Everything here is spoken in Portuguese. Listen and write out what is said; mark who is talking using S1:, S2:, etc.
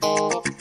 S1: Música